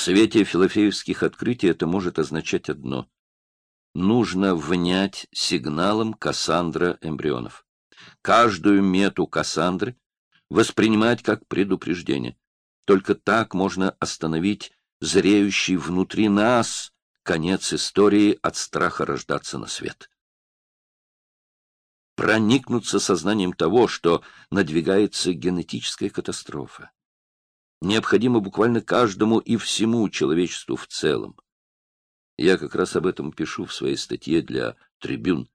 В свете филофеевских открытий это может означать одно. Нужно внять сигналом Кассандра эмбрионов. Каждую мету Кассандры воспринимать как предупреждение. Только так можно остановить зреющий внутри нас конец истории от страха рождаться на свет. Проникнуться сознанием того, что надвигается генетическая катастрофа. Необходимо буквально каждому и всему человечеству в целом. Я как раз об этом пишу в своей статье для «Трибюн».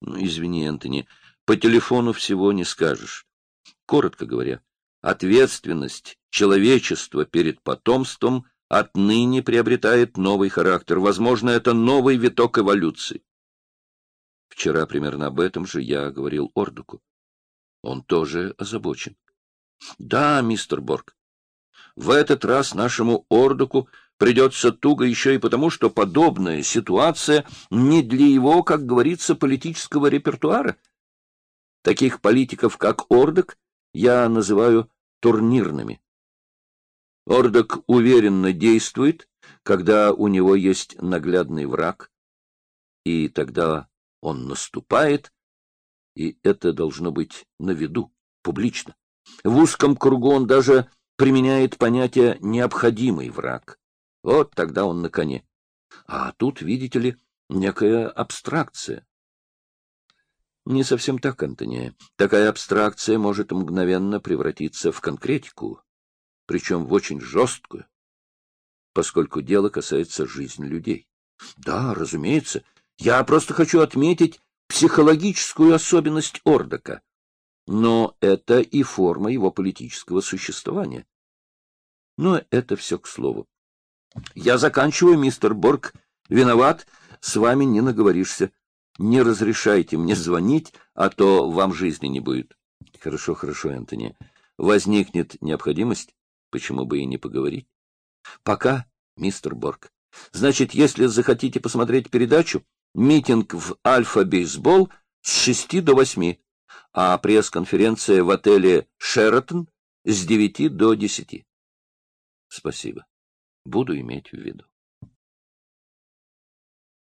Ну, извини, Энтони, по телефону всего не скажешь. Коротко говоря, ответственность человечества перед потомством отныне приобретает новый характер. Возможно, это новый виток эволюции. Вчера примерно об этом же я говорил Ордуку. Он тоже озабочен. Да, мистер Борг, в этот раз нашему Ордуку придется туго еще и потому, что подобная ситуация не для его, как говорится, политического репертуара. Таких политиков, как Ордок, я называю турнирными. Ордок уверенно действует, когда у него есть наглядный враг, и тогда он наступает, и это должно быть на виду, публично. В узком кругу он даже применяет понятие «необходимый враг». Вот тогда он на коне. А тут, видите ли, некая абстракция. Не совсем так, Антония. Такая абстракция может мгновенно превратиться в конкретику, причем в очень жесткую, поскольку дело касается жизни людей. Да, разумеется. Я просто хочу отметить психологическую особенность Ордока. Но это и форма его политического существования. Но это все к слову. Я заканчиваю, мистер Борг. Виноват, с вами не наговоришься. Не разрешайте мне звонить, а то вам жизни не будет. Хорошо, хорошо, Энтони. Возникнет необходимость, почему бы и не поговорить? Пока, мистер Борг. Значит, если захотите посмотреть передачу, митинг в Альфа-бейсбол с шести до восьми, а пресс-конференция в отеле «Шератон» с девяти до десяти. Спасибо. Буду иметь в виду.